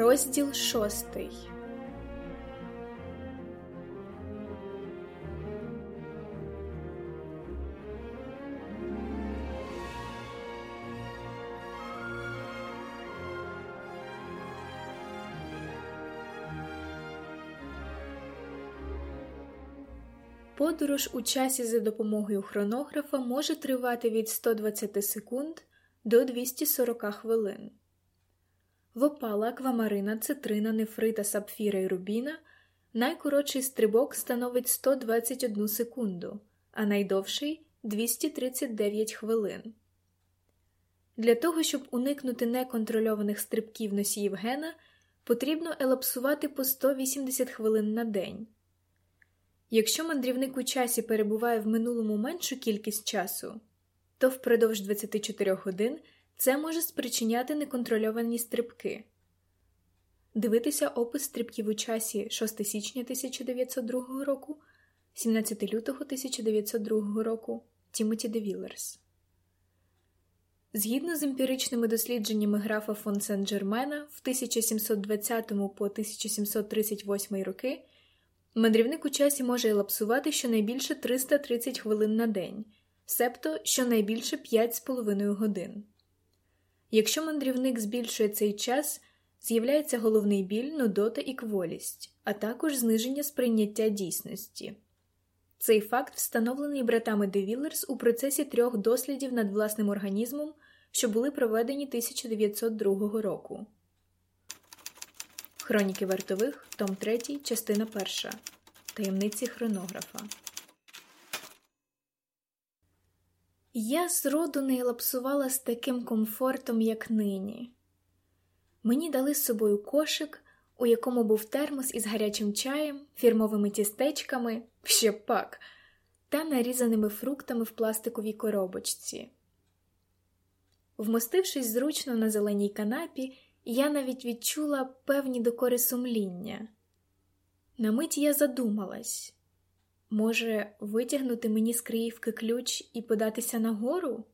Розділ шостий. Подорож у часі за допомогою хронографа може тривати від 120 секунд до 240 хвилин. В опала аквамарина, цитрина, нефрита, сапфіра і рубіна найкоротший стрибок становить 121 секунду, а найдовший 239 хвилин. Для того, щоб уникнути неконтрольованих стрибків носіїв гена, потрібно елапсувати по 180 хвилин на день. Якщо мандрівник у часі перебуває в минулому меншу кількість часу, то впродовж 24 годин це може спричиняти неконтрольовані стрибки. Дивитися опис стрибків у часі 6 січня 1902 року, 17 лютого 1902 року Тімоті Девілерс. Згідно з емпіричними дослідженнями графа фон Сен-Джермена в 1720 по 1738 роки. Мандрівник у часі може елапсувати щонайбільше 330 хвилин на день, себто щонайбільше 5,5 годин. Якщо мандрівник збільшує цей час, з'являється головний біль, нудота і кволість, а також зниження сприйняття дійсності. Цей факт встановлений братами Девілерс у процесі трьох дослідів над власним організмом, що були проведені 1902 року. Хроніки вартових, Том 3, частина 1. Таємниці хронографа. Я зроду не лапсувала з таким комфортом, як нині. Мені дали з собою кошик, у якому був термос із гарячим чаєм, фірмовими тістечками, ще пак, та нарізаними фруктами в пластиковій коробочці. Вмостившись зручно на зеленій канапі, я навіть відчула певні докори сумління. На мить я задумалась може, витягнути мені з криївки ключ і податися нагору?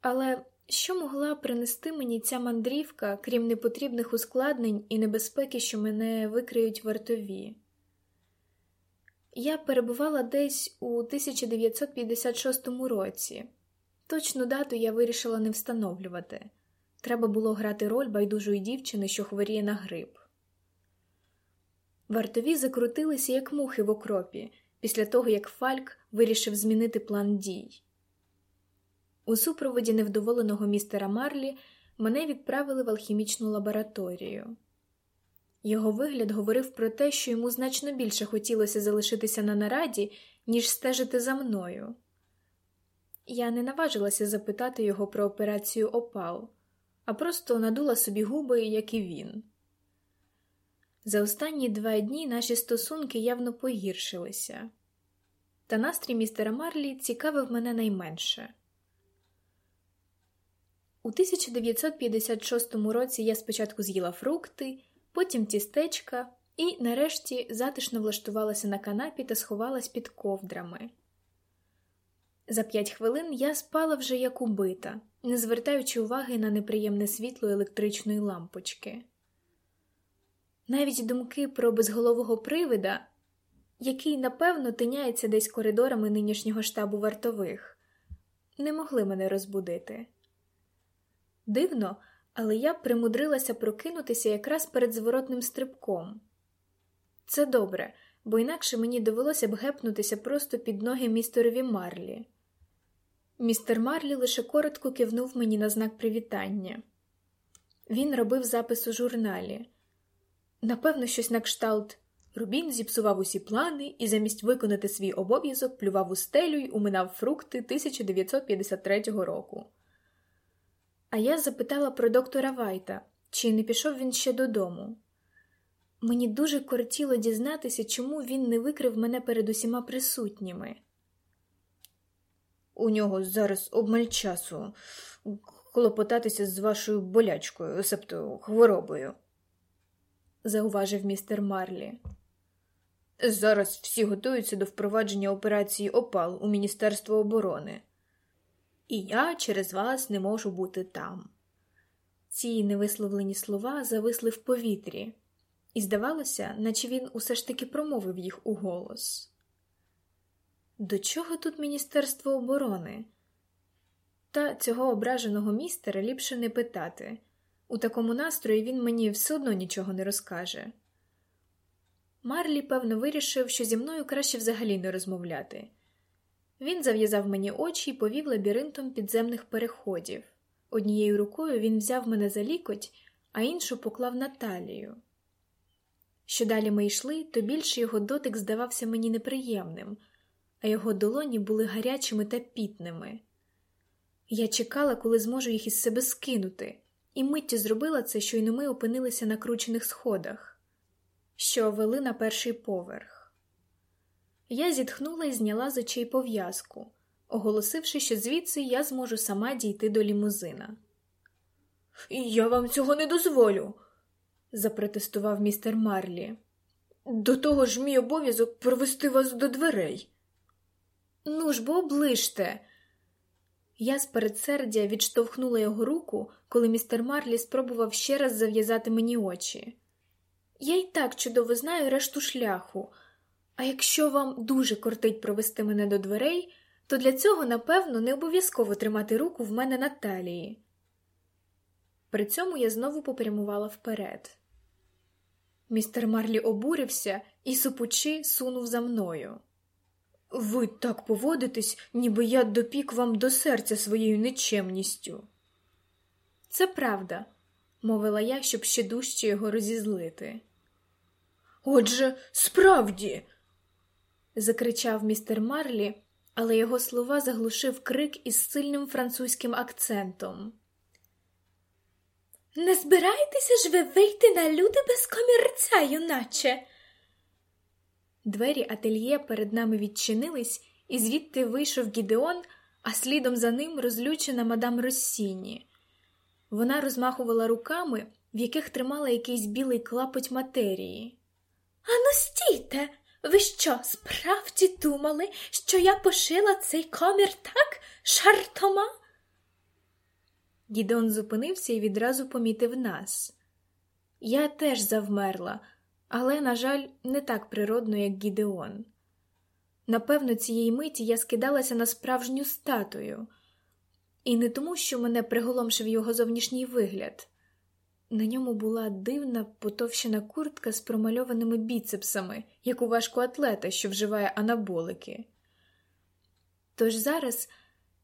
Але що могла принести мені ця мандрівка, крім непотрібних ускладнень і небезпеки, що мене викриють вартові? Я перебувала десь у 1956 році. Точну дату я вирішила не встановлювати. Треба було грати роль байдужої дівчини, що хворіє на грип. Вартові закрутилися, як мухи в окропі, після того як Фальк вирішив змінити план дій. У супроводі невдоволеного містера Марлі мене відправили в алхімічну лабораторію. Його вигляд говорив про те, що йому значно більше хотілося залишитися на нараді, ніж стежити за мною. Я не наважилася запитати його про операцію опал, а просто надула собі губи, як і він. За останні два дні наші стосунки явно погіршилися, та настрій містера Марлі цікавив мене найменше. У 1956 році я спочатку з'їла фрукти, потім тістечка і, нарешті, затишно влаштувалася на канапі та сховалась під ковдрами. За п'ять хвилин я спала вже як убита, не звертаючи уваги на неприємне світло електричної лампочки. Навіть думки про безголового привида, який, напевно, тиняється десь коридорами нинішнього штабу вартових, не могли мене розбудити. Дивно, але я примудрилася прокинутися якраз перед зворотним стрибком. Це добре, бо інакше мені довелося б гепнутися просто під ноги містерові Марлі. Містер Марлі лише коротко кивнув мені на знак привітання. Він робив запис у журналі. Напевно, щось на кшталт. Рубін зіпсував усі плани і замість виконати свій обов'язок плював у стелю й уминав фрукти 1953 року. А я запитала про доктора Вайта, чи не пішов він ще додому. Мені дуже кортіло дізнатися, чому він не викрив мене перед усіма присутніми. У нього зараз обмаль часу клопотатися з вашою болячкою, себто хворобою зауважив містер Марлі. Зараз всі готуються до впровадження операції Опал у Міністерство оборони. І я через вас не можу бути там. Ці невисловлені слова зависли в повітрі, і здавалося, наче він усе ж таки промовив їх у голос. До чого тут Міністерство оборони? Та цього ображеного містера ліпше не питати. У такому настрої він мені все одно нічого не розкаже. Марлі, певно, вирішив, що зі мною краще взагалі не розмовляти. Він зав'язав мені очі і повів лабіринтом підземних переходів. Однією рукою він взяв мене за лікоть, а іншу поклав на талію. Що далі ми йшли, то більше його дотик здавався мені неприємним, а його долоні були гарячими та пітними. Я чекала, коли зможу їх із себе скинути, і миттю зробила це, щойно ми опинилися на кручених сходах, що вели на перший поверх. Я зітхнула і зняла з очей пов'язку, оголосивши, що звідси я зможу сама дійти до лімузина. Я вам цього не дозволю, запротестував містер Марлі. До того ж, мій обов'язок провести вас до дверей. Ну ж бо оближте. Я з передсердя відштовхнула його руку, коли містер Марлі спробував ще раз зав'язати мені очі. Я й так чудово знаю решту шляху, а якщо вам дуже кортить провести мене до дверей, то для цього, напевно, не обов'язково тримати руку в мене на талії. При цьому я знову попрямувала вперед. Містер Марлі обурився і супучи сунув за мною. Ви так поводитесь, ніби я допік вам до серця своєю нечемністю. Це правда, мовила я, щоб ще дужче його розізлити. Отже, справді. закричав містер Марлі, але його слова заглушив крик із сильним французьким акцентом. Не збираєтеся ж ви вийти на люди без комірця, юначе? Двері ательє перед нами відчинились, і звідти вийшов Гідеон, а слідом за ним розлючена мадам Россіні. Вона розмахувала руками, в яких тримала якийсь білий клапоть матерії. Ану, стійте! Ви що, справді думали, що я пошила цей комір так шартома? Гідеон зупинився і відразу помітив нас. Я теж завмерла але, на жаль, не так природно, як Гідеон. Напевно, цієї миті я скидалася на справжню статую, і не тому, що мене приголомшив його зовнішній вигляд. На ньому була дивна потовщена куртка з промальованими біцепсами, як у важкоатлета, що вживає анаболики. Тож зараз,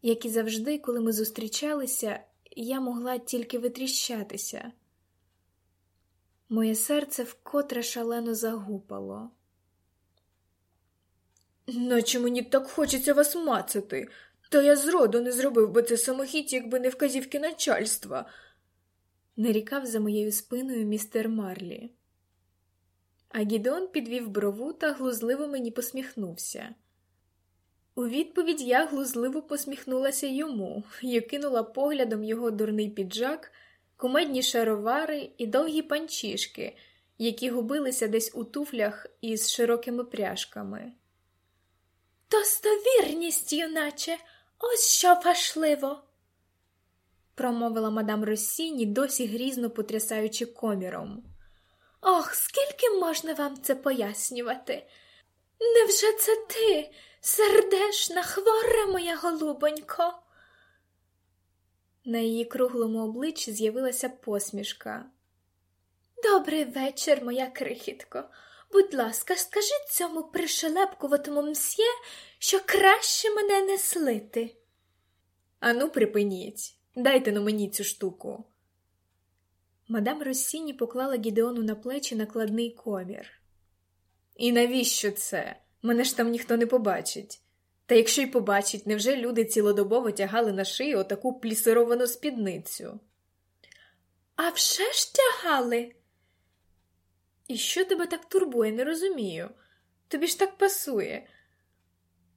як і завжди, коли ми зустрічалися, я могла тільки витріщатися. Моє серце вкотре шалено загупало. Наче мені так хочеться вас мацати, та я зроду не зробив би це самохідь, якби не вказівки начальства, нарікав за моєю спиною містер Марлі. А Гідеон підвів брову та глузливо мені посміхнувся. У відповідь я глузливо посміхнулася йому і кинула поглядом його дурний піджак кумедні шаровари і довгі панчішки, які губилися десь у туфлях із широкими пряжками. Достовірність, юначе, ось що важливо, промовила мадам Росіні, досі грізно потрясаючи коміром. Ох, скільки можна вам це пояснювати? Невже це ти, сердешна, хвора моя голубонько? На її круглому обличчі з'явилася посмішка. Добрий вечір, моя крихітко. Будь ласка, скажіть цьому пришелепкуватому мсьє, що краще мене не слити. Ану, припиніть, дайте на мені цю штуку. Мадам Росіні поклала Гідеону на плечі накладний комір. І навіщо це? Мене ж там ніхто не побачить. Та якщо й побачить, невже люди цілодобово тягали на шию отаку плісировану спідницю? А вже ж тягали? І що тебе так турбує, не розумію. Тобі ж так пасує,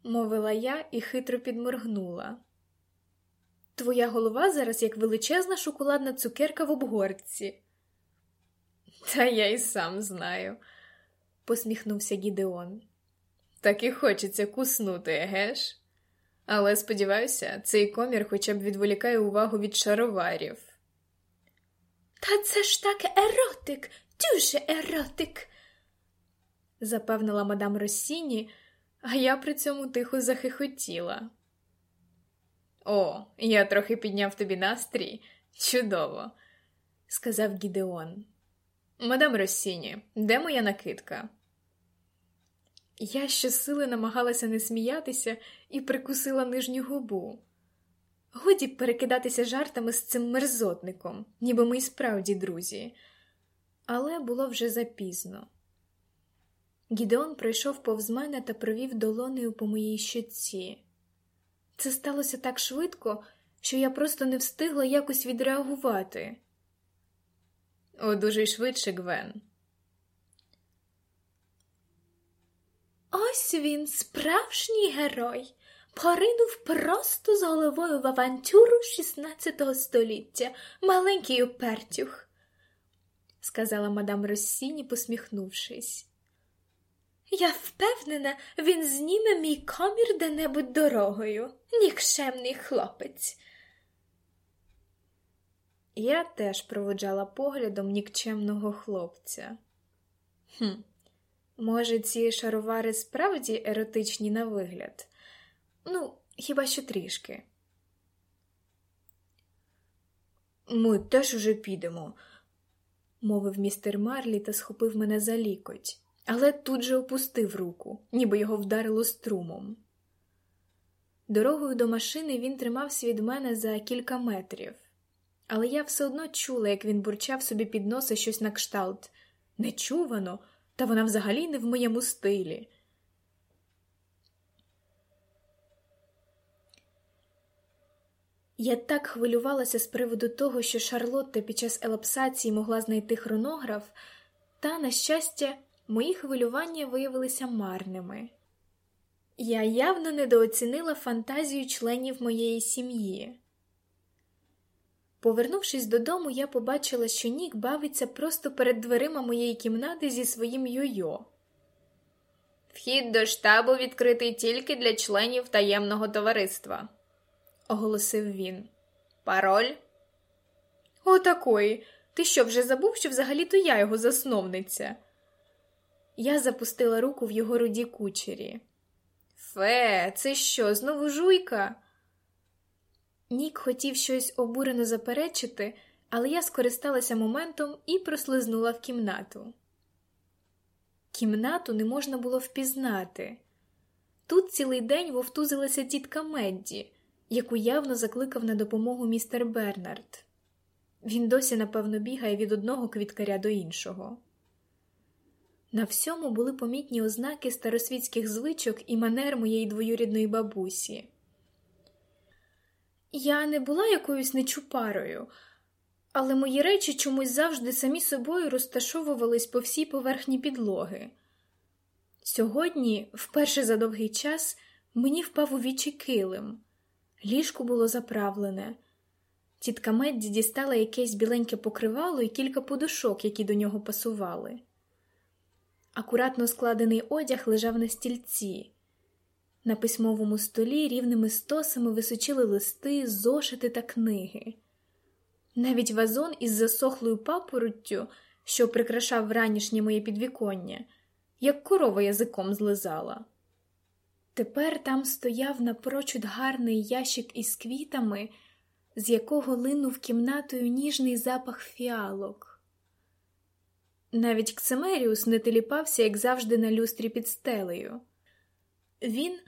мовила я і хитро підморгнула. Твоя голова зараз як величезна шоколадна цукерка в обгортці. Та я й сам знаю, посміхнувся Гідеон. Так і хочеться куснути, еге ж? Але сподіваюся, цей комір хоча б відволікає увагу від шароварів. Та це ж так еротик, дуже еротик, запевнила мадам Росіні, а я при цьому тихо захихотіла. О, я трохи підняв тобі настрій. Чудово, сказав Гідеон. Мадам Росіні, де моя накидка? Я щосили намагалася не сміятися і прикусила нижню губу. Годі перекидатися жартами з цим мерзотником, ніби ми й справді друзі. Але було вже запізно. Гідеон пройшов повз мене та провів долонею по моїй щоці. Це сталося так швидко, що я просто не встигла якось відреагувати. Одужай швидше, Гвен. Ось він, справжній герой, поринув просто з головою в авантюру XVI століття, маленький упертюх, сказала мадам Россіні, посміхнувшись. Я впевнена, він зніме мій комір де-небудь дорогою, нікчемний хлопець. Я теж проводжала поглядом нікчемного хлопця. Хм, Може, ці шаровари справді еротичні на вигляд? Ну, хіба що трішки. Ми теж уже підемо, мовив містер Марлі та схопив мене за лікоть, але тут же опустив руку, ніби його вдарило струмом. Дорогою до машини він тримався від мене за кілька метрів, але я все одно чула, як він бурчав собі під носа щось на кшталт. Нечувано, та вона взагалі не в моєму стилі. Я так хвилювалася з приводу того, що Шарлотта під час елапсації могла знайти хронограф, та, на щастя, мої хвилювання виявилися марними. Я явно недооцінила фантазію членів моєї сім'ї. Повернувшись додому, я побачила, що Нік бавиться просто перед дверима моєї кімнати зі своїм йо-йо. Вхід до штабу відкритий тільки для членів таємного товариства, оголосив він. Пароль? Отакої. Ти що вже забув, що взагалі-то я його засновниця? Я запустила руку в його руді кучері. Фе, це що, знову жуйка? Нік хотів щось обурено заперечити, але я скористалася моментом і прослизнула в кімнату. Кімнату не можна було впізнати. Тут цілий день вовтузилася тітка Медді, яку явно закликав на допомогу містер Бернард. Він досі, напевно, бігає від одного квіткаря до іншого. На всьому були помітні ознаки старосвітських звичок і манер моєї двоюрідної бабусі. Я не була якоюсь нечупарою, але мої речі чомусь завжди самі собою розташовувались по всій поверхні підлоги. Сьогодні, вперше за довгий час, мені впав у вічі килим. Ліжко було заправлене. Тітка Медді дістала якесь біленьке покривало і кілька подушок, які до нього пасували. Акуратно складений одяг лежав на стільці. На письмовому столі рівними стосами височили листи, зошити та книги. Навіть вазон із засохлою папороттю, що прикрашав ранішнє моє підвіконня, як корова язиком злизала. Тепер там стояв напрочуд гарний ящик із квітами, з якого линув кімнатою ніжний запах фіалок. Навіть Ксимеріус не теліпався, як завжди, на люстрі під стелею. Він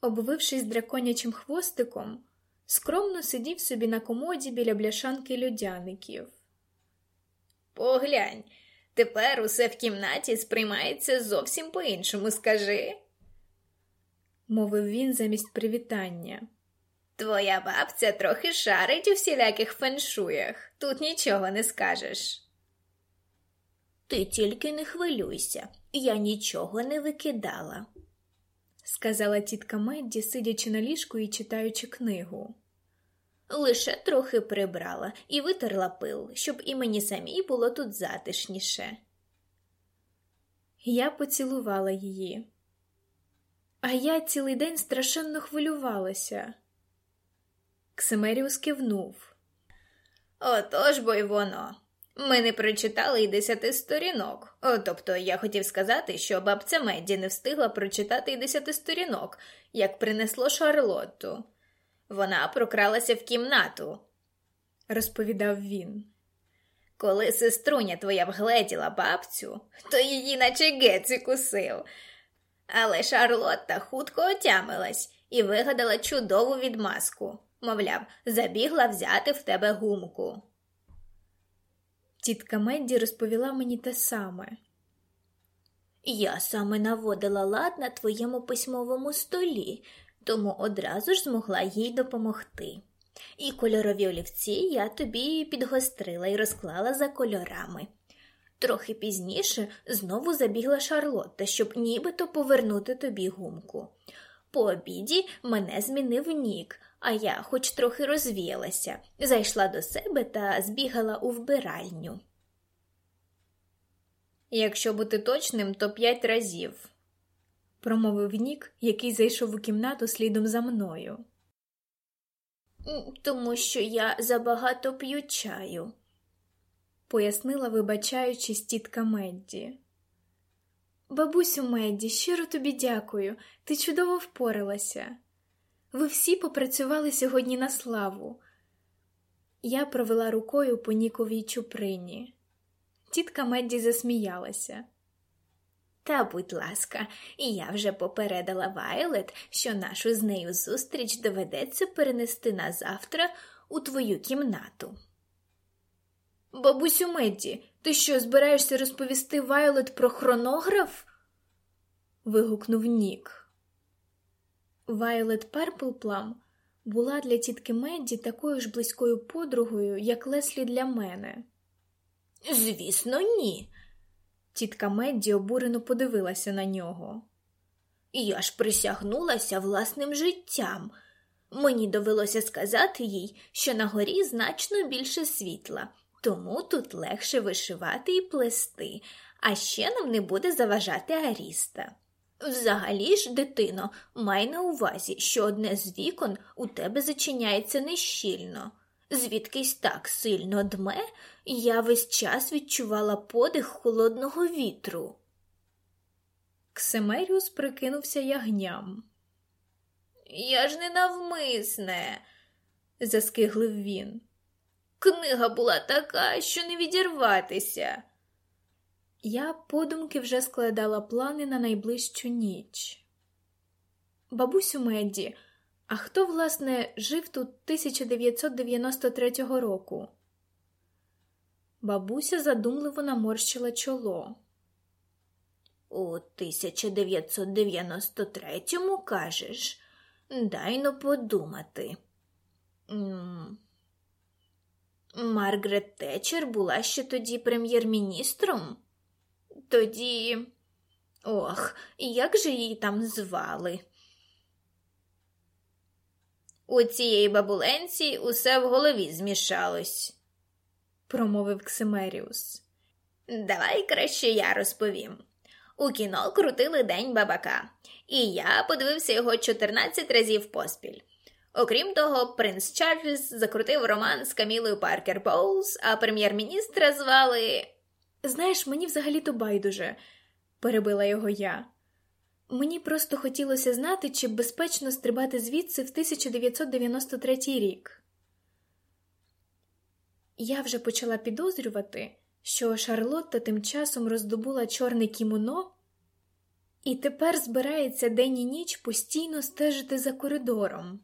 обвившись драконячим хвостиком, скромно сидів собі на комоді біля бляшанки льодяників. Поглянь, тепер усе в кімнаті сприймається зовсім по іншому, скажи, мовив він замість привітання. Твоя бабця трохи шарить у всіляких феншуях, тут нічого не скажеш. Ти тільки не хвилюйся, я нічого не викидала сказала тітка Медді, сидячи на ліжку і читаючи книгу. Лише трохи прибрала і витерла пил, щоб і мені самій було тут затишніше. Я поцілувала її, а я цілий день страшенно хвилювалася. Ксимеріус кивнув. Отож бо й воно. Ми не прочитали й десяти сторінок. О, тобто я хотів сказати, що бабця Медді не встигла прочитати й десяти сторінок, як принесло Шарлотту. Вона прокралася в кімнату, розповідав він. Коли сеструня твоя вгледіла бабцю, то її наче геці кусив. Але Шарлотта хутко отямилась і вигадала чудову відмазку. Мовляв, забігла взяти в тебе гумку. Тітка Медді розповіла мені те саме. Я саме наводила лад на твоєму письмовому столі, тому одразу ж змогла їй допомогти. І кольорові олівці я тобі підгострила і розклала за кольорами. Трохи пізніше знову забігла Шарлотта, щоб нібито повернути тобі гумку. По обіді мене змінив нік, а я, хоч трохи розвіялася, зайшла до себе та збігала у вбиральню. Якщо бути точним, то п'ять разів, промовив Нік, який зайшов у кімнату слідом за мною. Тому що я забагато п'ю чаю, пояснила, вибачаючись, тітка Медді. Бабусю Медді, щиро тобі дякую, ти чудово впоралася. Ви всі попрацювали сьогодні на славу. Я провела рукою по Ніковій чуприні. Тітка Медді засміялася. Та, будь ласка, я вже попередила Вайлет, що нашу з нею зустріч доведеться перенести на завтра у твою кімнату. Бабусю Медді, ти що, збираєшся розповісти Вайлет про хронограф? вигукнув Нік. Вайлет Перплплам була для тітки Медді такою ж близькою подругою, як Леслі для мене. Звісно, ні. Тітка Медді обурено подивилася на нього. Я ж присягнулася власним життям. Мені довелося сказати їй, що на горі значно більше світла, тому тут легше вишивати і плести, а ще нам не буде заважати Аріста. Взагалі ж, дитино, май на увазі, що одне з вікон у тебе зачиняється нещільно. Звідкись так сильно дме, я весь час відчувала подих холодного вітру. Ксемеріус прикинувся ягням. Я ж не навмисне, заскиглив він. Книга була така, що не відірватися. Я подумки вже складала плани на найближчу ніч. Бабусю Медді, а хто, власне, жив тут 1993 року? Бабуся задумливо наморщила чоло. У 1993-му, кажеш, дай но подумати. Маргарет Тетчер була ще тоді прем'єр-міністром? Тоді. Ох, як же її там звали? У цієї бабуленці усе в голові змішалось, промовив Ксимеріус. Давай краще я розповім. У кіно крутили День бабака, і я подивився його 14 разів поспіль. Окрім того, принц Чарльз закрутив роман з Камілою Паркер Боулс, а прем'єр-міністра звали. Знаєш, мені взагалі-то байдуже, перебила його я. Мені просто хотілося знати, чи безпечно стрибати звідси в 1993 рік. Я вже почала підозрювати, що Шарлотта тим часом роздобула чорне кімоно і тепер збирається день і ніч постійно стежити за коридором.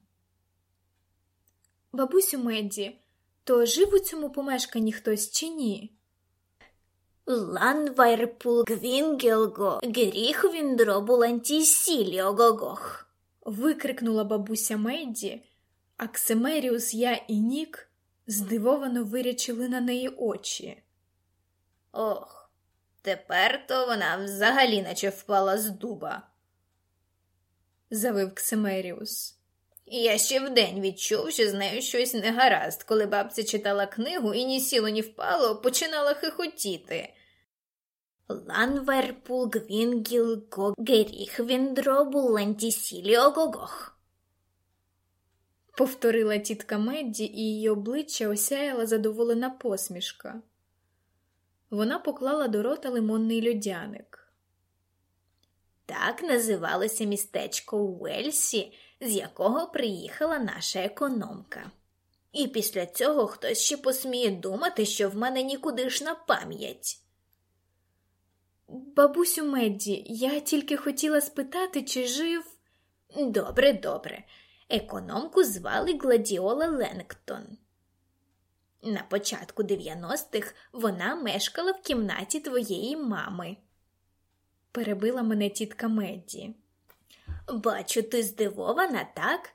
Бабусю Медді, то жив у цьому помешканні хтось чи ні? Ланвайрпул гвінгелго, гріх віндробулантісіліогогох. викрикнула бабуся Медді, а Ксемеріус, я і Нік здивовано вирячили на неї очі. Ох, тепер то вона взагалі наче впала з дуба, завив Я ще вдень відчув, що з нею щось не гаразд, коли бабця читала книгу і ні сіло, ні впало, починала хихотіти. Ланверпул гвінгіл гогеріх віндробул лантісіліогогох. Повторила тітка Медді, і її обличчя осяяла задоволена посмішка. Вона поклала до рота лимонний льодяник. Так називалося містечко Уельсі, з якого приїхала наша економка. І після цього хтось ще посміє думати, що в мене нікудишна пам'ять. Бабусю Медді, я тільки хотіла спитати, чи жив. Добре, добре. Економку звали Гладіола Ленгтон. На початку 90-х вона мешкала в кімнаті твоєї мами. Перебила мене тітка Медді. Бачу, ти здивована, так?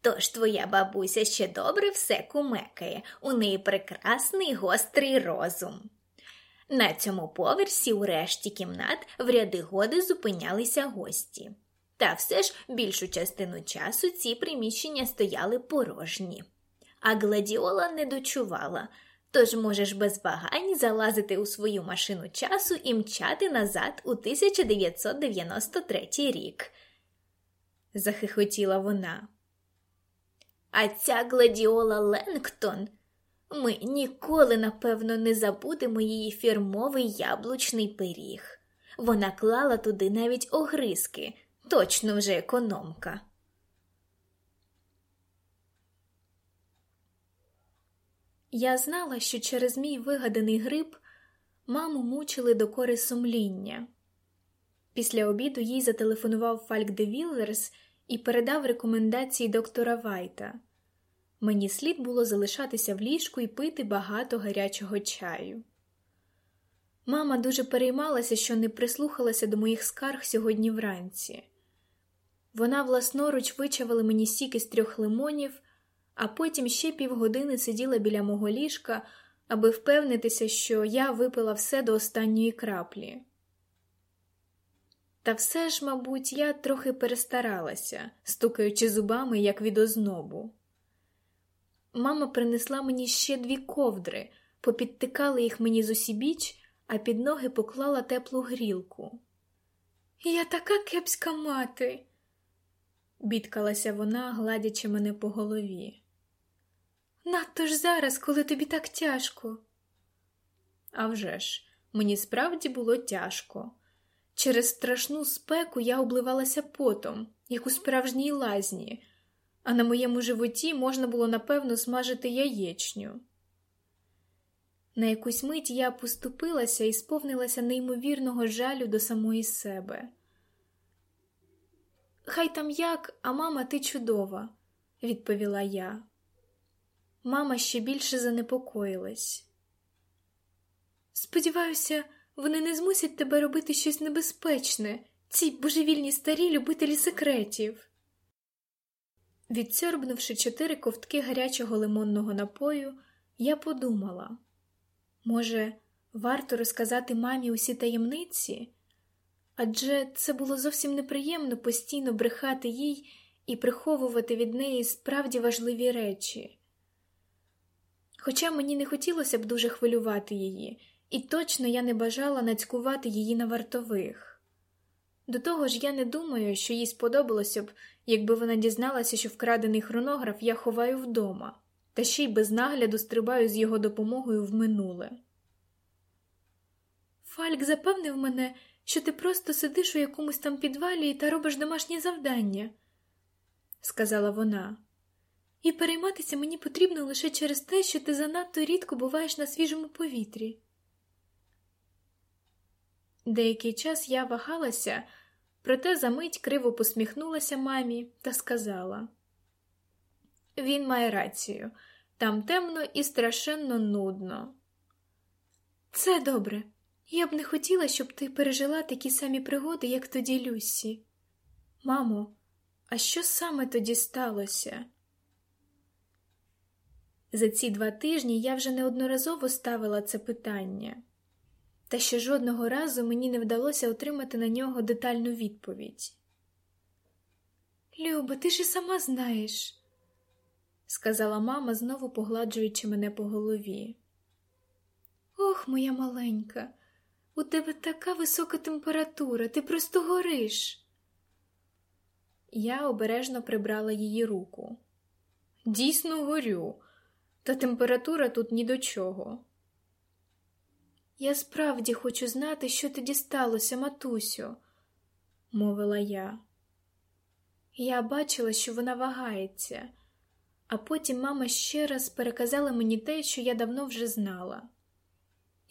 Тож твоя бабуся ще добре все кумекає, у неї прекрасний гострий розум. На цьому поверсі, у решті кімнат, в ряди годи зупинялися гості. Та все ж більшу частину часу ці приміщення стояли порожні. А гладіола не дочувала, тож можеш без вагань залазити у свою машину часу і мчати назад у 1993 рік. Захихотіла вона. А ця гладіола Ленгтон. Ми ніколи, напевно, не забудемо її фірмовий яблучний пиріг. Вона клала туди навіть огризки, точно вже економка. Я знала, що через мій вигаданий гриб маму мучили докори сумління. Після обіду їй зателефонував Фальк де Віллерс і передав рекомендації доктора Вайта. Мені слід було залишатися в ліжку і пити багато гарячого чаю. Мама дуже переймалася, що не прислухалася до моїх скарг сьогодні вранці. Вона власноруч вичавила мені сіки з трьох лимонів, а потім ще півгодини сиділа біля мого ліжка, аби впевнитися, що я випила все до останньої краплі. Та все ж, мабуть, я трохи перестаралася, стукаючи зубами, як від ознобу. Мама принесла мені ще дві ковдри, попідтикала їх мені з а під ноги поклала теплу грілку. Я така кепська мати, бідкалася вона, гладячи мене по голові. Надто ж зараз, коли тобі так тяжко. А вже ж, мені справді було тяжко. Через страшну спеку я обливалася потом, як у справжній лазні, а на моєму животі можна було напевно смажити яєчню. На якусь мить я поступилася і сповнилася неймовірного жалю до самої себе. Хай там як, а мама, ти чудова, відповіла я. Мама ще більше занепокоїлась. Сподіваюся, вони не змусять тебе робити щось небезпечне, ці божевільні старі любителі секретів. Відсьорбнувши чотири ковтки гарячого лимонного напою, я подумала може, варто розказати мамі усі таємниці? Адже це було зовсім неприємно постійно брехати їй і приховувати від неї справді важливі речі. Хоча мені не хотілося б дуже хвилювати її, і точно я не бажала нацькувати її на вартових. До того ж, я не думаю, що їй сподобалося б, якби вона дізналася, що вкрадений хронограф я ховаю вдома, та ще й без нагляду стрибаю з його допомогою в минуле. Фальк запевнив мене, що ти просто сидиш у якомусь там підвалі та робиш домашні завдання, сказала вона. І перейматися мені потрібно лише через те, що ти занадто рідко буваєш на свіжому повітрі. Деякий час я вагалася, проте за мить криво посміхнулася мамі та сказала: Він має рацію, там темно і страшенно нудно. Це добре. Я б не хотіла, щоб ти пережила такі самі пригоди, як тоді Люсі. Мамо, а що саме тоді сталося? За ці два тижні я вже неодноразово ставила це питання, та ще жодного разу мені не вдалося отримати на нього детальну відповідь. Люба, ти ж і сама знаєш, сказала мама, знову погладжуючи мене по голові. Ох, моя маленька, у тебе така висока температура, ти просто гориш. Я обережно прибрала її руку. Дійсно горю, та температура тут ні до чого. Я справді хочу знати, що тоді сталося, матусю, мовила я. Я бачила, що вона вагається, а потім мама ще раз переказала мені те, що я давно вже знала.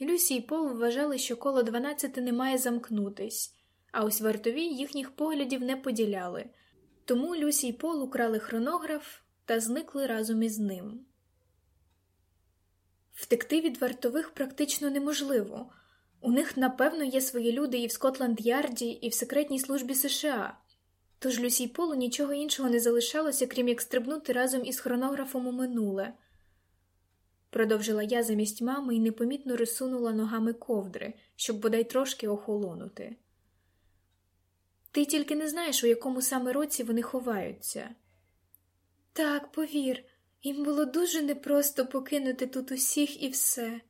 Люсі і Пол вважали, що коло дванадцяти не має замкнутись, а ось вартові їхніх поглядів не поділяли, тому Люсі і Пол украли хронограф та зникли разом із ним. Втекти від вартових практично неможливо. У них, напевно, є свої люди і в Скотланд Ярді, і в секретній службі США. Тож Люсі й Полу нічого іншого не залишалося, крім як стрибнути разом із хронографом у минуле. Продовжила я замість мами і непомітно розсунула ногами ковдри, щоб бодай трошки охолонути. Ти тільки не знаєш, у якому саме році вони ховаються. Так, повір, їм було дуже непросто покинути тут усіх і все.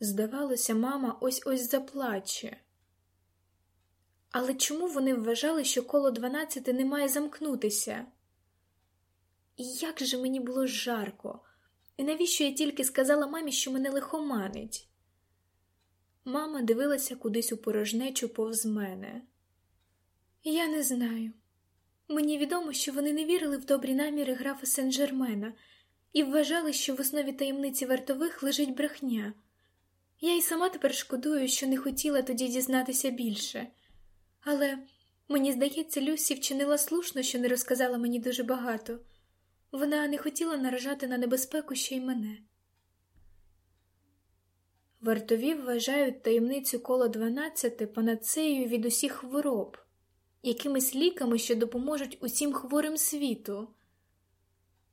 Здавалося, мама ось ось заплаче. Але чому вони вважали, що коло дванадцяти не має замкнутися? І як же мені було жарко, і навіщо я тільки сказала мамі, що мене лихоманить? Мама дивилася кудись у порожнечу повз мене. Я не знаю. Мені відомо, що вони не вірили в добрі наміри графа Сен-Жермена і вважали, що в основі таємниці вартових лежить брехня. Я й сама тепер шкодую, що не хотіла тоді дізнатися більше. Але мені здається, Люсі вчинила слушно, що не розказала мені дуже багато. Вона не хотіла наражати на небезпеку ще й мене. Вартові вважають таємницю коло дванадцяти панацеєю від усіх хвороб, якимись ліками, що допоможуть усім хворим світу.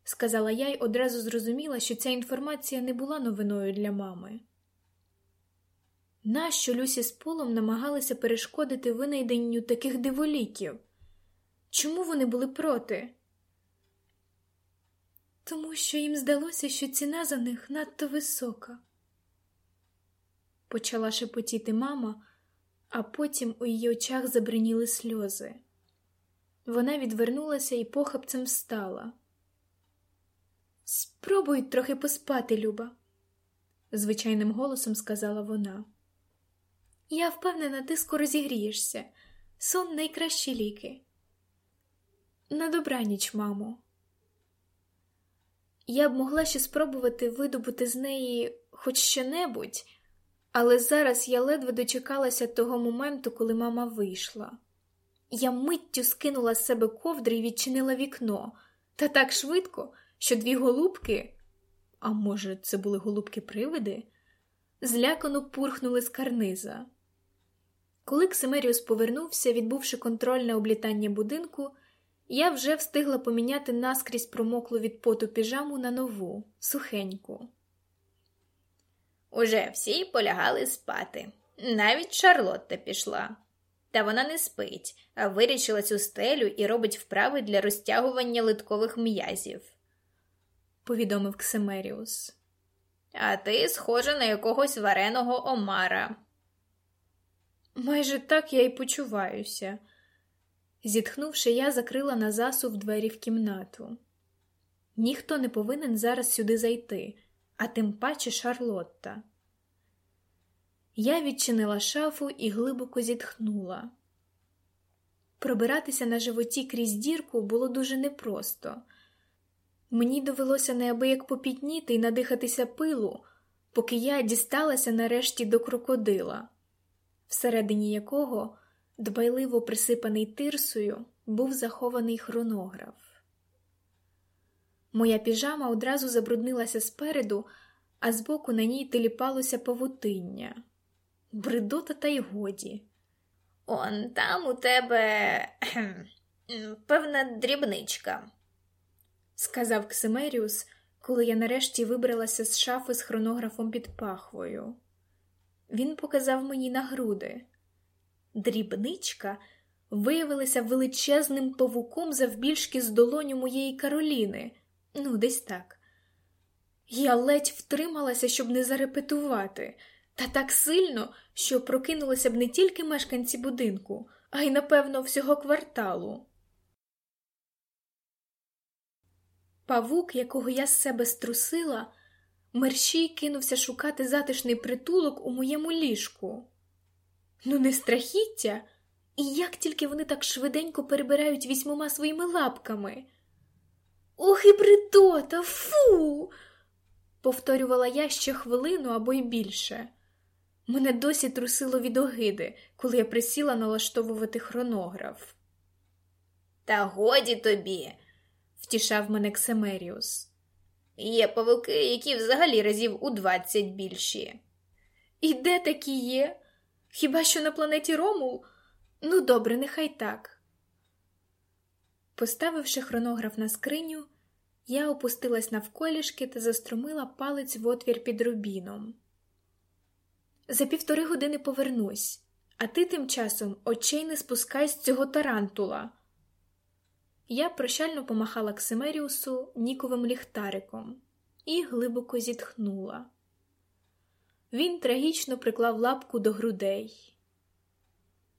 Сказала я й одразу зрозуміла, що ця інформація не була новиною для мами. Нащо Люсі з Полом намагалися перешкодити винайденню таких диволіків? Чому вони були проти? Тому що їм здалося, що ціна за них надто висока, почала шепотіти мама, а потім у її очах забриніли сльози. Вона відвернулася і похапцем встала. Спробуй трохи поспати, Люба, звичайним голосом сказала вона. Я впевнена, ти скоро зігрієшся. Сон найкращі ліки. На добраніч, мамо. Я б могла ще спробувати видобути з неї хоч що-небудь, але зараз я ледве дочекалася того моменту, коли мама вийшла. Я миттю скинула з себе ковдри і відчинила вікно, та так швидко, що дві голубки, а може, це були голубки-привиди, злякано пурхнули з карниза. Коли Ксимеріус повернувся, відбувши контрольне облітання будинку, я вже встигла поміняти наскрізь промоклу від поту піжаму на нову, сухеньку. Уже всі полягали спати. Навіть Шарлотта пішла. Та вона не спить, а вирішила цю стелю і робить вправи для розтягування литкових м'язів, повідомив Ксимеріус. А ти схожа на якогось вареного омара. Майже так я й почуваюся. Зітхнувши, я закрила на засув двері в кімнату. Ніхто не повинен зараз сюди зайти, а тим паче Шарлотта. Я відчинила шафу і глибоко зітхнула. Пробиратися на животі крізь дірку було дуже непросто. Мені довелося неабияк попітніти і надихатися пилу, поки я дісталася нарешті до крокодила всередині якого, дбайливо присипаний тирсою, був захований хронограф. Моя піжама одразу забруднилася спереду, а збоку на ній теліпалося павутиння. Бридота та й годі. Он там у тебе певна дрібничка, сказав Ксимеріус, коли я нарешті вибралася з шафи з хронографом під пахвою. Він показав мені на груди. Дрібничка виявилася величезним павуком завбільшки з долоню моєї Кароліни, ну, десь так. Я ледь втрималася, щоб не зарепетувати, та так сильно, що прокинулися б не тільки мешканці будинку, а й, напевно, всього кварталу. Павук, якого я з себе струсила, мерщій кинувся шукати затишний притулок у моєму ліжку. Ну, не страхіття, і як тільки вони так швиденько перебирають вісьмома своїми лапками. Ох і бридота, фу. повторювала я ще хвилину або й більше. Мене досі трусило від огиди, коли я присіла налаштовувати хронограф. Та годі тобі, втішав мене Ксемеріус. Є павуки, які взагалі разів у двадцять більші. І де такі є? Хіба що на планеті Ромул? Ну, добре, нехай так. Поставивши хронограф на скриню, я опустилась навколішки та заструмила палець в отвір під рубіном. За півтори години повернусь, а ти тим часом очей не спускай з цього тарантула. Я прощально помахала Ксимеріусу ніковим ліхтариком і глибоко зітхнула. Він трагічно приклав лапку до грудей.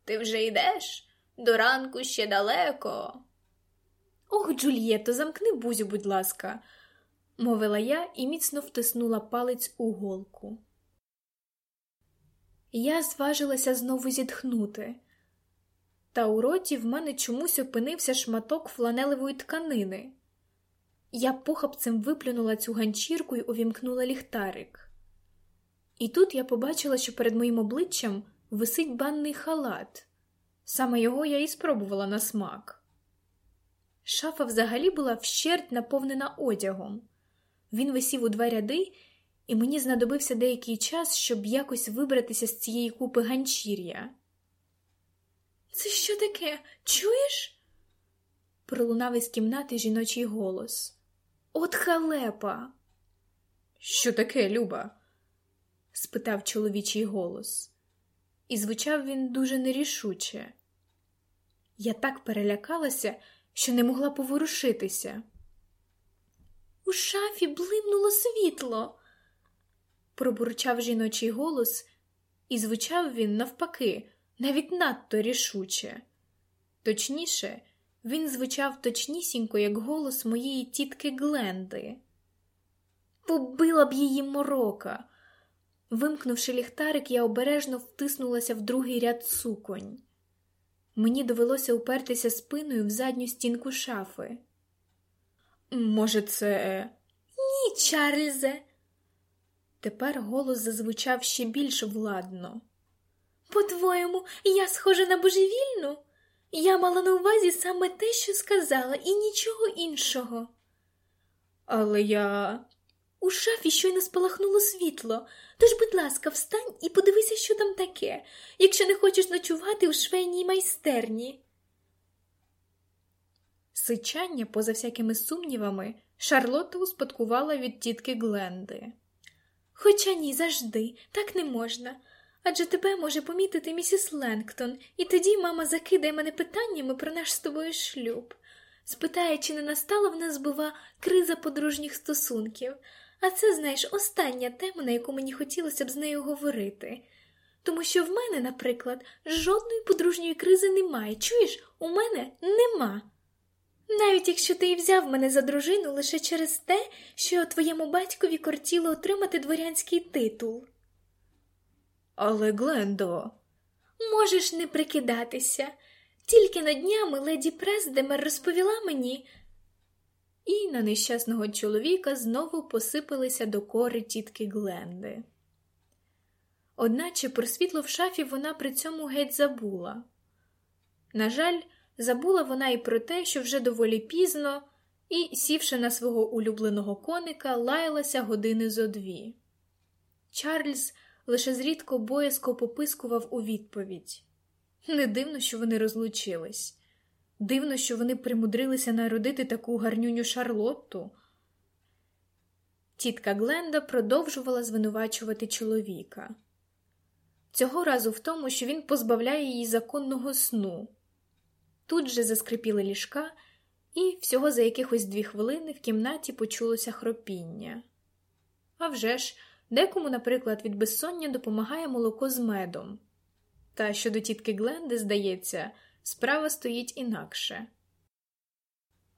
Ти вже йдеш? До ранку ще далеко. Ох, Джульєто, замкни бузю, будь ласка, мовила я і міцно втиснула палець у голку. Я зважилася знову зітхнути, та у роті в мене чомусь опинився шматок фланелевої тканини. Я похапцем виплюнула цю ганчірку і увімкнула ліхтарик. І тут я побачила, що перед моїм обличчям висить банний халат. Саме його я і спробувала на смак. Шафа взагалі була вщерть наповнена одягом. Він висів у два ряди, і мені знадобився деякий час, щоб якось вибратися з цієї купи ганчір'я. Це що таке? Чуєш? пролунав із кімнати жіночий голос. От халепа. Що таке, Люба? спитав чоловічий голос, і звучав він дуже нерішуче. Я так перелякалася, що не могла поворушитися. У шафі блимнуло світло, пробурчав жіночий голос, і звучав він навпаки, навіть надто рішуче. Точніше, він звучав точнісінько, як голос моєї тітки Гленди. Побила б її морока. Вимкнувши ліхтарик, я обережно втиснулася в другий ряд суконь. Мені довелося упертися спиною в задню стінку шафи. Може, це. Ні, Чарльзе. Тепер голос зазвучав ще більш владно. По-твоєму, я схожа на божевільну? Я мала на увазі саме те, що сказала, і нічого іншого. Але я. У шафі щойно спалахнуло світло, тож, будь ласка, встань і подивися, що там таке, якщо не хочеш ночувати у швейній майстерні. Сичання, поза всякими сумнівами, Шарлотта успадкувала від тітки Гленди. Хоча ні, завжди, так не можна. Адже тебе може помітити місіс Ленктон, і тоді мама закидає мене питаннями про наш з тобою шлюб. Спитає, чи не настала в нас, бува, криза подружніх стосунків, а це, знаєш, остання тема, на яку мені хотілося б з нею говорити. Тому що в мене, наприклад, жодної подружньої кризи немає. Чуєш, у мене нема. Навіть якщо ти і взяв мене за дружину лише через те, що твоєму батькові кортіло отримати дворянський титул. Але, Глендо, можеш не прикидатися. Тільки на днями леді Прездемер розповіла мені, і на нещасного чоловіка знову посипалися до кори тітки Гленди. Одначе про світло в шафі вона при цьому геть забула. На жаль, забула вона і про те, що вже доволі пізно, і, сівши на свого улюбленого коника, лаялася години зо дві. Чарльз лише зрідко боязко попискував у відповідь. Не дивно, що вони розлучились. Дивно, що вони примудрилися народити таку гарнюню Шарлотту. Тітка Гленда продовжувала звинувачувати чоловіка. Цього разу в тому, що він позбавляє її законного сну. Тут же заскрипіли ліжка, і всього за якихось дві хвилини в кімнаті почулося хропіння. А вже ж, декому, наприклад, від безсоння допомагає молоко з медом. Та щодо тітки Гленди, здається, справа стоїть інакше.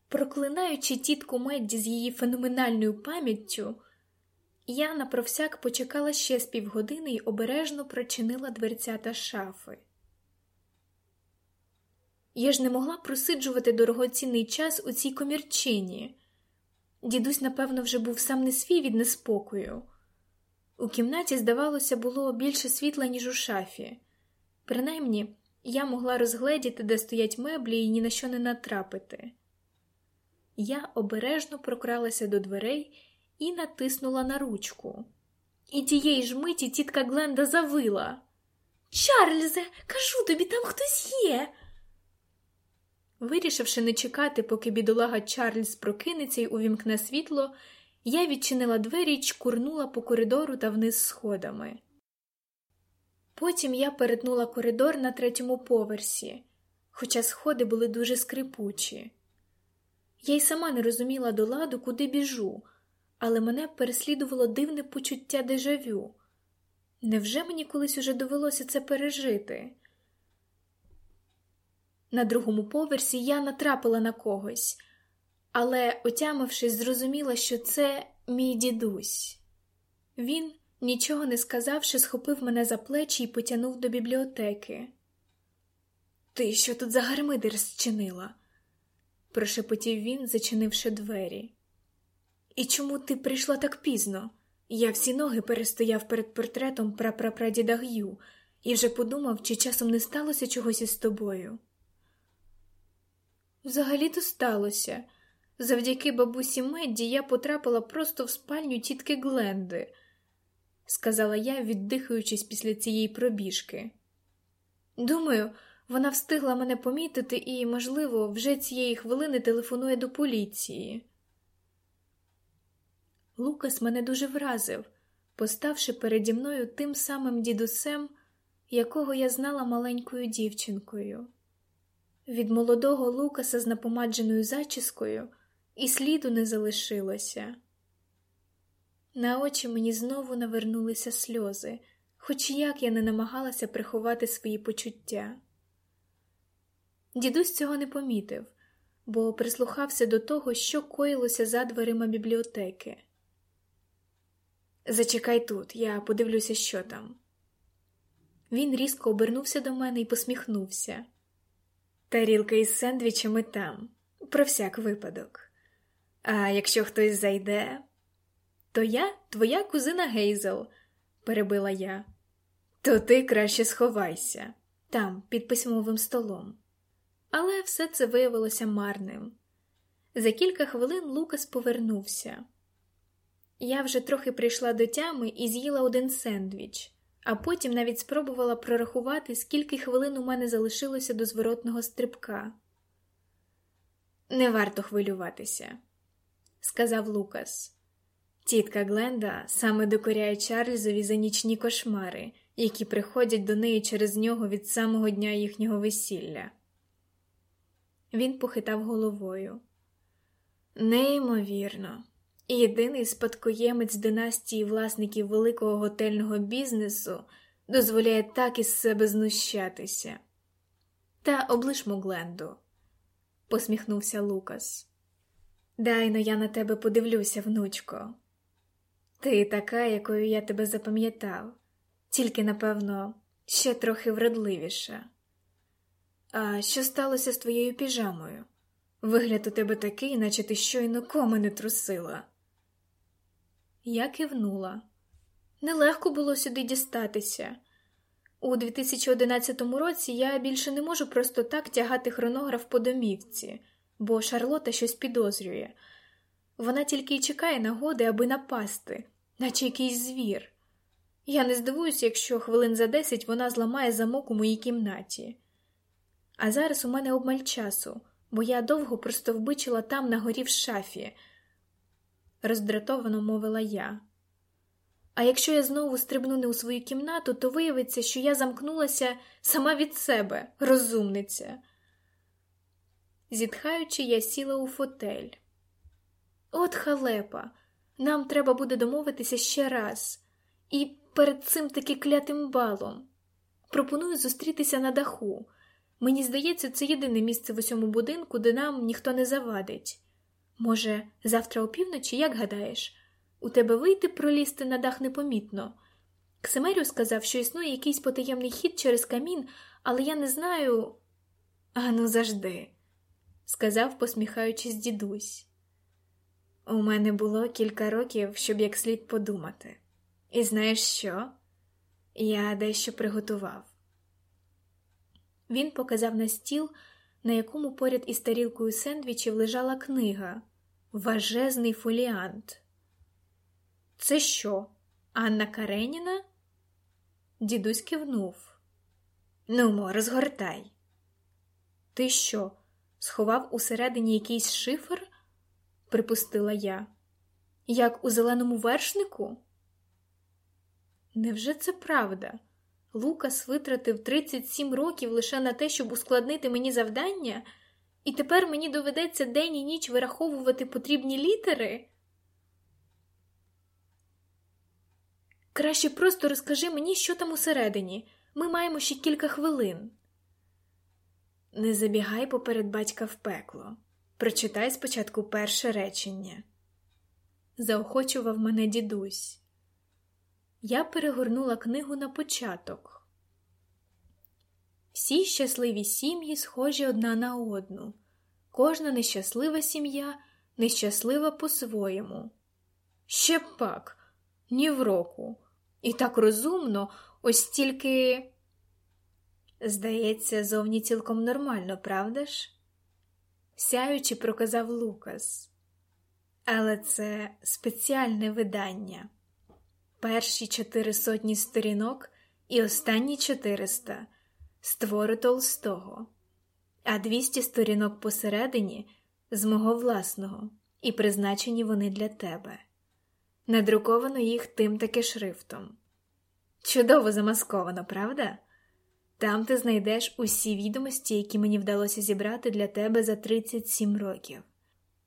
Проклинаючи тітку Медді з її феноменальною пам'яттю, Я на провсяк почекала ще з півгодини і обережно прочинила дверцята шафи. Я ж не могла просиджувати дорогоцінний час у цій комірчині. Дідусь, напевно, вже був сам не свій від неспокою. У кімнаті, здавалося, було більше світла, ніж у шафі. Принаймні, я могла розгледіти, де стоять меблі і ні на що не натрапити. Я обережно прокралася до дверей і натиснула на ручку. І тієї ж миті тітка Гленда завила. Чарльзе, кажу тобі, там хтось є. Вирішивши не чекати, поки бідолага Чарльз прокинеться й увімкне світло, я відчинила двері й чкурнула по коридору та вниз сходами. Потім я перетнула коридор на третьому поверсі, хоча сходи були дуже скрипучі. Я й сама не розуміла до ладу, куди біжу, але мене переслідувало дивне почуття дежавю. Невже мені колись уже довелося це пережити? На другому поверсі я натрапила на когось, але, отямившись, зрозуміла, що це мій дідусь. Він, нічого не сказавши, схопив мене за плечі і потягнув до бібліотеки. Ти що тут за гармидер зчинила? прошепотів він, зачинивши двері. І чому ти прийшла так пізно? Я всі ноги перестояв перед портретом прапрапрадіда Г'ю і вже подумав, чи часом не сталося чогось із тобою. Взагалі-то сталося. Завдяки бабусі Медді я потрапила просто в спальню тітки Гленди, сказала я, віддихаючись після цієї пробіжки. Думаю, вона встигла мене помітити і, можливо, вже цієї хвилини телефонує до поліції. Лукас мене дуже вразив, поставши переді мною тим самим дідусем, якого я знала маленькою дівчинкою. Від молодого Лукаса з напомадженою зачіскою і сліду не залишилося. На очі мені знову навернулися сльози, хоч як я не намагалася приховати свої почуття. Дідусь цього не помітив, бо прислухався до того, що коїлося за дверима бібліотеки. Зачекай тут, я подивлюся, що там. Він різко обернувся до мене і посміхнувся. Тарілка із сендвічами там, про всяк випадок. А якщо хтось зайде, то я твоя кузина Гейзел, перебила я. То ти краще сховайся там, під письмовим столом. Але все це виявилося марним. За кілька хвилин Лукас повернувся. Я вже трохи прийшла до тями і з'їла один сендвіч, а потім навіть спробувала прорахувати, скільки хвилин у мене залишилося до зворотного стрибка. Не варто хвилюватися, сказав Лукас. Тітка Гленда саме докоряє Чарльзові за нічні кошмари, які приходять до неї через нього від самого дня їхнього весілля. Він похитав головою. Неймовірно, єдиний спадкоємець династії власників великого готельного бізнесу дозволяє так із себе знущатися. Та облишмо Гленду, посміхнувся Лукас. Дайно я на тебе подивлюся, внучко. Ти така, якою я тебе запам'ятав, тільки, напевно, ще трохи вродливіша. А що сталося з твоєю піжамою? Вигляд у тебе такий, наче ти щойно коми не трусила. Я кивнула. Нелегко було сюди дістатися. У 2011 році я більше не можу просто так тягати хронограф по домівці, бо Шарлота щось підозрює. Вона тільки й чекає нагоди, аби напасти, наче якийсь звір. Я не здивуюся, якщо хвилин за десять вона зламає замок у моїй кімнаті. А зараз у мене обмаль часу, бо я довго просто вбичила там на горі в шафі, роздратовано мовила я. А якщо я знову стрибну не у свою кімнату, то виявиться, що я замкнулася сама від себе, розумниця. Зітхаючи, я сіла у фотель. От халепа, нам треба буде домовитися ще раз, і перед цим таки клятим балом. Пропоную зустрітися на даху. Мені здається, це єдине місце в усьому будинку, де нам ніхто не завадить. Може, завтра опівночі, як гадаєш? У тебе вийти пролізти на дах непомітно. Ксимерю сказав, що існує якийсь потаємний хід через камін, але я не знаю. Ану, завжди, сказав, посміхаючись, дідусь. У мене було кілька років, щоб як слід подумати. І знаєш що? Я дещо приготував. Він показав на стіл, на якому поряд із тарілкою сендвічів лежала книга, важезний фоліант. Це що, Анна Кареніна? Дідусь кивнув. Нумо, розгортай. Ти що, сховав усередині якийсь шифр? Припустила я. Як у зеленому вершнику? Невже це правда? Лукас витратив 37 років лише на те, щоб ускладнити мені завдання, і тепер мені доведеться день і ніч вираховувати потрібні літери? Краще просто розкажи мені, що там усередині. Ми маємо ще кілька хвилин. Не забігай поперед батька в пекло. Прочитай спочатку перше речення. Заохочував мене дідусь. Я перегорнула книгу на початок. Всі щасливі сім'ї схожі одна на одну. Кожна нещаслива сім'я нещаслива по-своєму. Ще пак, ні в року. І так розумно, ось тільки. Здається, зовні цілком нормально, правда ж? Сяючи, проказав Лукас. Але це спеціальне видання. Перші чотири сотні сторінок і останні чотириста з твору Толстого, а двісті сторінок посередині з мого власного, і призначені вони для тебе. Надруковано їх тим таки шрифтом. Чудово замасковано, правда? Там ти знайдеш усі відомості, які мені вдалося зібрати для тебе за 37 років.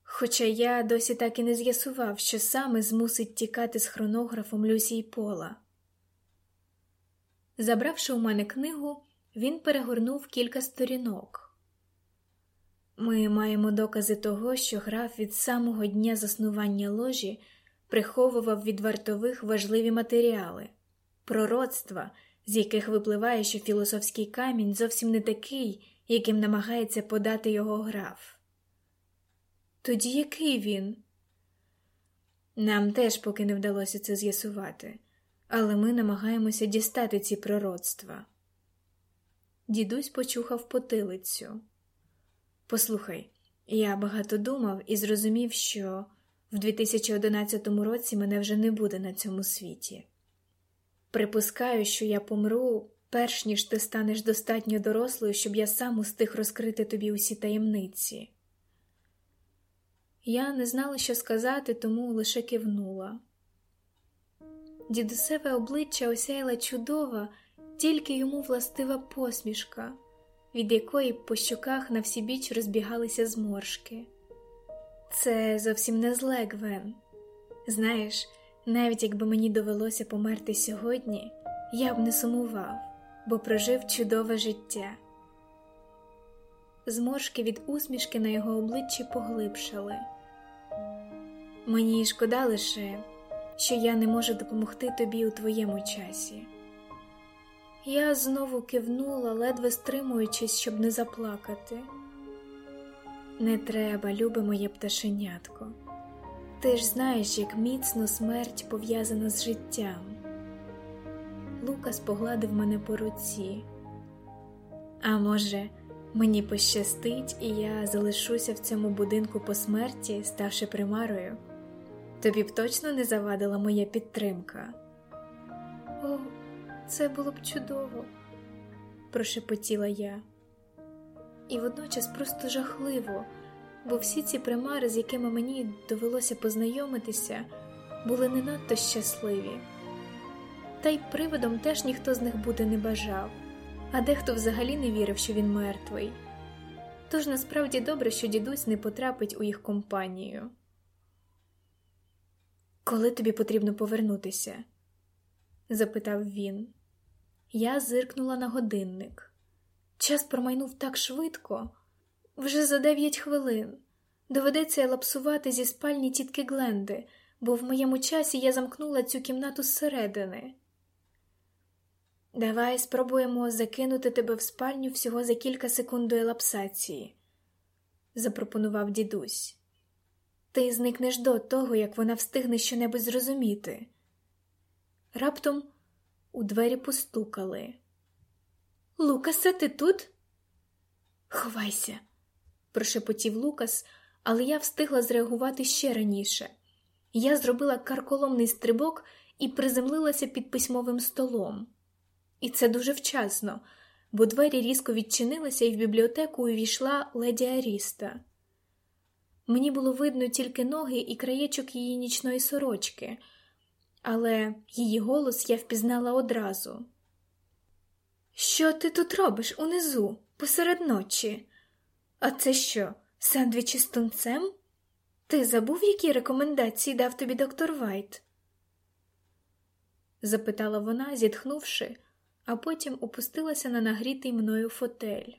Хоча я досі так і не з'ясував, що саме змусить тікати з хронографом Люсі Пола. Забравши у мене книгу, він перегорнув кілька сторінок. Ми маємо докази того, що граф від самого дня заснування ложі приховував від вартових важливі матеріали, пророцтва, з яких випливає, що філософський камінь зовсім не такий, яким намагається подати його граф. Тоді який він? Нам теж поки не вдалося це з'ясувати, але ми намагаємося дістати ці пророцтва. Дідусь почухав потилицю. Послухай, я багато думав і зрозумів, що в 2011 році мене вже не буде на цьому світі. Припускаю, що я помру, перш ніж ти станеш достатньо дорослою, щоб я сам устиг розкрити тобі усі таємниці. Я не знала, що сказати, тому лише кивнула. Дідусеве обличчя осяяла чудова, тільки йому властива посмішка, від якої по щоках на всі біч розбігалися зморшки. Це зовсім не зле, Гвен. Знаєш, навіть якби мені довелося померти сьогодні, я б не сумував, бо прожив чудове життя. Зморшки від усмішки на його обличчі поглибшали. Мені шкода лише, що я не можу допомогти тобі у твоєму часі. Я знову кивнула, ледве стримуючись, щоб не заплакати. Не треба, любе моє пташенятко. Ти ж знаєш, як міцно смерть пов'язана з життям. Лукас погладив мене по руці. А може, мені пощастить, і я залишуся в цьому будинку по смерті, ставши примарою. Тобі б точно не завадила моя підтримка. О, це було б чудово, прошепотіла я. І водночас просто жахливо, бо всі ці примари, з якими мені довелося познайомитися, були не надто щасливі. Та й привидом теж ніхто з них бути не бажав, а дехто взагалі не вірив, що він мертвий. Тож насправді добре, що дідусь не потрапить у їх компанію. Коли тобі потрібно повернутися? запитав він. Я зиркнула на годинник. Час промайнув так швидко, вже за дев'ять хвилин. Доведеться лапсувати зі спальні тітки Гленди, бо в моєму часі я замкнула цю кімнату зсередини. Давай спробуємо закинути тебе в спальню всього за кілька секунд до елапсації, запропонував дідусь. Ти зникнеш до того, як вона встигне щонебудь зрозуміти. Раптом у двері постукали. Лукасе, ти тут? Ховайся, прошепотів Лукас, але я встигла зреагувати ще раніше. Я зробила карколомний стрибок і приземлилася під письмовим столом. І це дуже вчасно, бо двері різко відчинилися, і в бібліотеку увійшла леді Аріста. Мені було видно тільки ноги і краєчок її нічної сорочки, але її голос я впізнала одразу. Що ти тут робиш унизу, посеред ночі? А це що, сендвічі з тунцем? Ти забув, які рекомендації дав тобі доктор Вайт? запитала вона, зітхнувши, а потім опустилася на нагрітий мною фотель.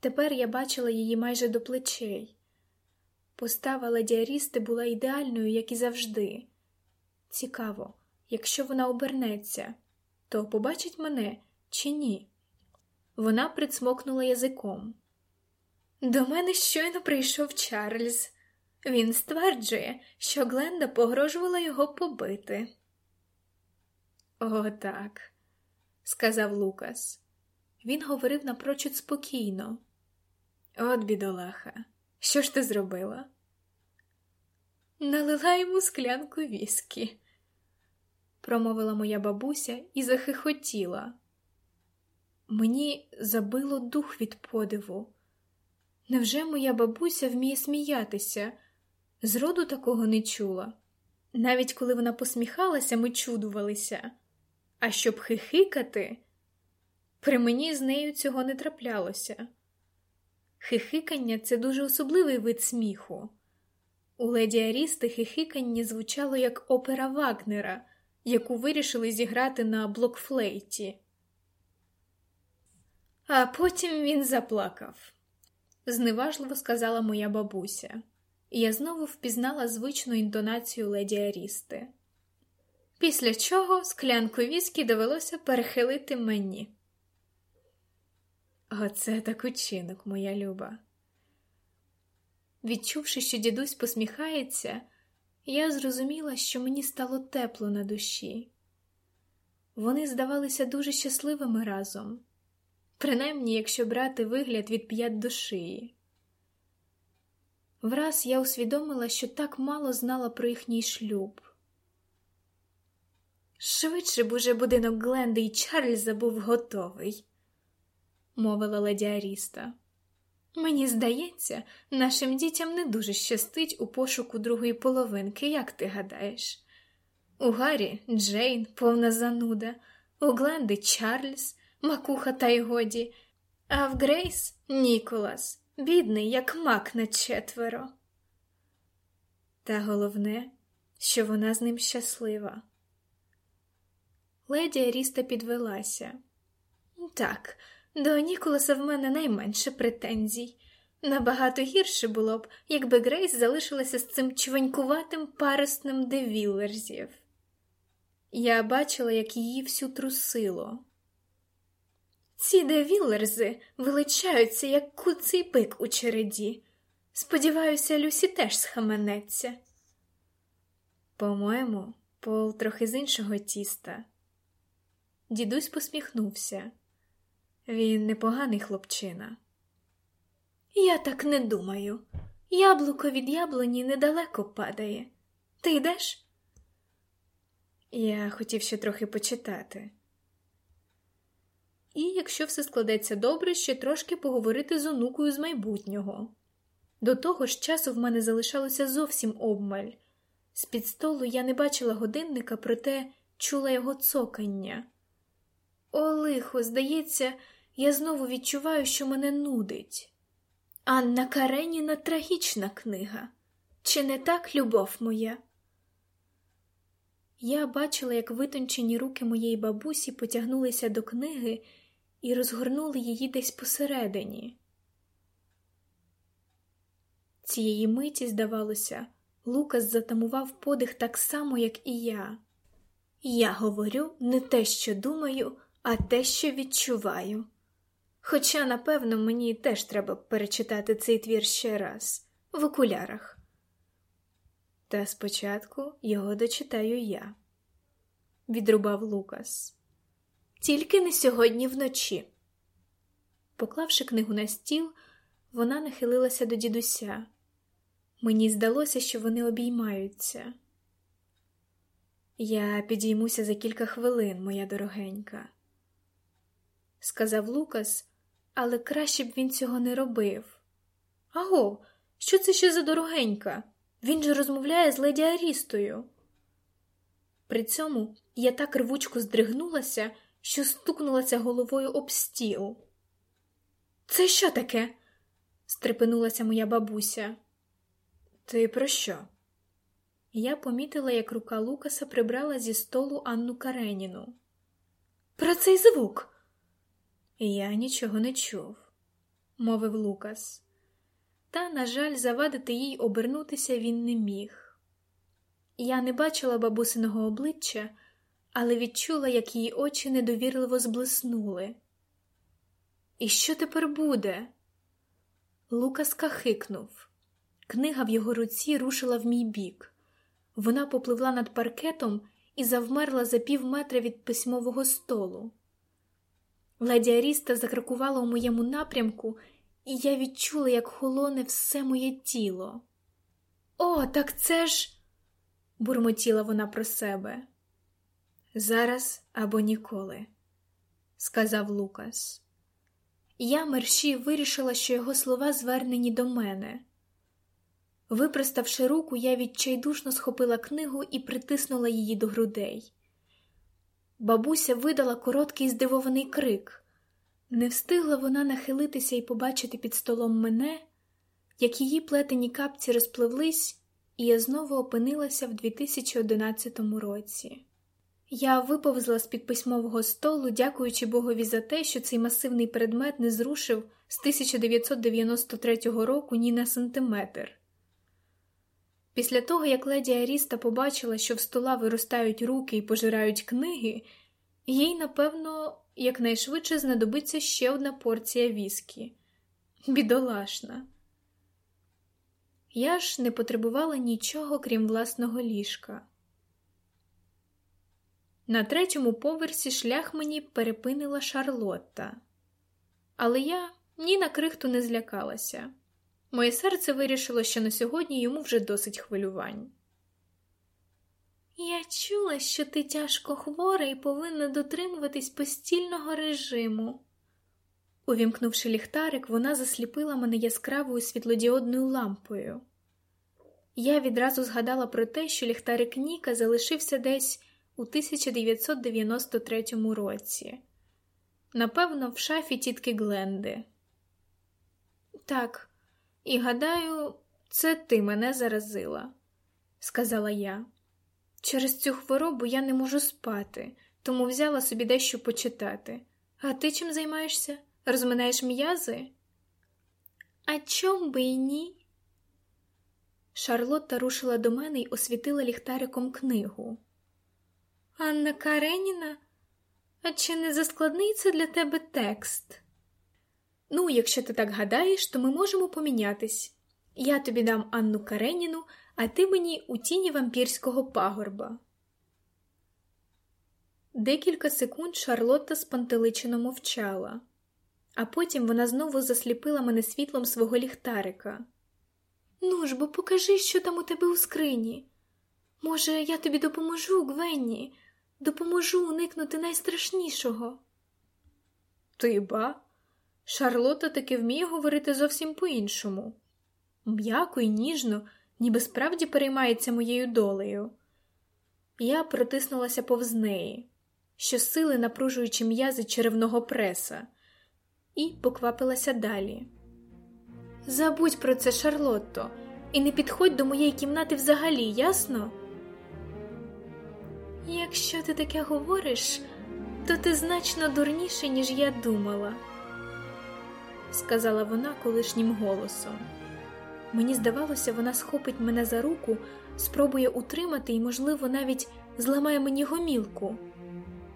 Тепер я бачила її майже до плечей. Постава леді Арісти була ідеальною, як і завжди. Цікаво, якщо вона обернеться, то побачить мене чи ні? Вона прицмокнула язиком. До мене щойно прийшов Чарльз. Він стверджує, що Гленда погрожувала його побити. «О, так», – сказав Лукас. Він говорив напрочуд спокійно. От, бідолаха, що ж ти зробила? Налила йому склянку віскі, промовила моя бабуся і захихотіла. Мені забило дух від подиву. Невже моя бабуся вміє сміятися? Зроду такого не чула. Навіть коли вона посміхалася, ми чудувалися. А щоб хихикати, при мені з нею цього не траплялося. Хихикання це дуже особливий вид сміху. У леді Арісти хихикання звучало як опера Вагнера, яку вирішили зіграти на блокфлейті. А потім він заплакав, зневажливо сказала моя бабуся, і я знову впізнала звичну інтонацію леді Арісти. Після чого склянку віскі довелося перехилити мені. Оце так учинок, моя люба. Відчувши, що дідусь посміхається, я зрозуміла, що мені стало тепло на душі. Вони здавалися дуже щасливими разом принаймні якщо брати вигляд від п'ят до шиї. Враз я усвідомила, що так мало знала про їхній шлюб. Швидше б уже будинок Гленди і Чарльза був готовий, мовила леді Аріста. Мені здається, нашим дітям не дуже щастить у пошуку другої половинки, як ти гадаєш? У Гаррі Джейн, повна зануда, у Гленди Чарльз, макуха та й годі, а в Грейс Ніколас, бідний, як мак на четверо. Та головне, що вона з ним щаслива. Леді Аріста підвелася. Так, до Ніколаса в мене найменше претензій. Набагато гірше було б, якби Грейс залишилася з цим чванькуватим парусним девілерзів. Я бачила, як її всю трусило. Ці девілерзи величаються, як куций бик у череді. Сподіваюся, Люсі теж схаменеться. По-моєму, Пол трохи з іншого тіста. Дідусь посміхнувся. Він непоганий хлопчина. Я так не думаю. Яблуко від яблуні недалеко падає. Ти йдеш? Я хотів ще трохи почитати. І, якщо все складеться добре, ще трошки поговорити з онукою з майбутнього. До того ж, часу в мене залишалося зовсім обмаль. З під столу я не бачила годинника, проте чула його цокання. О, лихо, здається, я знову відчуваю, що мене нудить. Анна Кареніна трагічна книга. Чи не так, любов моя? Я бачила, як витончені руки моєї бабусі потягнулися до книги і розгорнули її десь посередині. Цієї миті, здавалося, Лукас затамував подих так само, як і я. Я говорю не те, що думаю, а те, що відчуваю. Хоча, напевно, мені теж треба перечитати цей твір ще раз в окулярах. Та спочатку його дочитаю я, відрубав Лукас. Тільки не сьогодні вночі. Поклавши книгу на стіл, вона нахилилася до дідуся. Мені здалося, що вони обіймаються. Я підіймуся за кілька хвилин, моя дорогенька, сказав Лукас, але краще б він цього не робив. Аго, що це ще за дорогенька? Він же розмовляє з леді Арістою. При цьому я так рвучко здригнулася, що стукнулася головою об стіл. Це що таке? стрепенулася моя бабуся. Ти про що? Я помітила, як рука Лукаса прибрала зі столу Анну Кареніну. Про цей звук. Я нічого не чув, мовив Лукас. Та, на жаль, завадити їй обернутися він не міг. Я не бачила бабусиного обличчя, але відчула, як її очі недовірливо зблиснули. І що тепер буде? Лукас кахикнув. Книга в його руці рушила в мій бік. Вона попливла над паркетом і завмерла за пів метра від письмового столу. Леді Аріста закракувала у моєму напрямку, і я відчула, як холоне все моє тіло. О, так це ж. бурмотіла вона про себе. Зараз або ніколи, сказав Лукас. Я мерщі вирішила, що його слова звернені до мене. Випроставши руку, я відчайдушно схопила книгу і притиснула її до грудей. Бабуся видала короткий здивований крик. Не встигла вона нахилитися і побачити під столом мене, як її плетені капці розпливлись, і я знову опинилася в 2011 році. Я виповзла з під письмового столу, дякуючи Богові за те, що цей масивний предмет не зрушив з 1993 року ні на сантиметр. Після того, як леді Аріста побачила, що в стола виростають руки і пожирають книги, їй, напевно, якнайшвидше знадобиться ще одна порція віскі. Бідолашна. Я ж не потребувала нічого, крім власного ліжка. На третьому поверсі шлях мені перепинила Шарлотта, але я ні на крихту не злякалася. Моє серце вирішило, що на сьогодні йому вже досить хвилювань. Я чула, що ти тяжко хвора і повинна дотримуватись постільного режиму. Увімкнувши ліхтарик, вона засліпила мене яскравою світлодіодною лампою. Я відразу згадала про те, що ліхтарик Ніка залишився десь у 1993 році, напевно, в шафі тітки Гленди. Так, і гадаю, це ти мене заразила, сказала я. Через цю хворобу я не можу спати, тому взяла собі дещо почитати. А ти чим займаєшся? Розминаєш м'язи? А чом би й ні? Шарлотта рушила до мене й освітила ліхтариком книгу. Анна Кареніна, а чи не заскладний це для тебе текст? Ну, якщо ти так гадаєш, то ми можемо помінятись. Я тобі дам Анну Кареніну, а ти мені у тіні вампірського пагорба. Декілька секунд Шарлотта спантеличено мовчала, а потім вона знову засліпила мене світлом свого ліхтарика. Ну ж бо покажи, що там у тебе у скрині. Може, я тобі допоможу, Гвенні, допоможу уникнути найстрашнішого. Ти ба? Шарлота таки вміє говорити зовсім по-іншому. М'яко і ніжно, ніби справді переймається моєю долею. Я протиснулася повз неї, щосили напружуючи м'язи черевного преса, і поквапилася далі. Забудь про це, Шарлотто, і не підходь до моєї кімнати взагалі, ясно? Якщо ти таке говориш, то ти значно дурніше, ніж я думала, сказала вона колишнім голосом. Мені здавалося, вона схопить мене за руку, спробує утримати і, можливо, навіть зламає мені гомілку.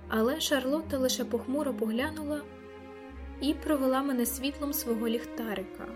Але Шарлотта лише похмуро поглянула і провела мене світлом свого ліхтарика.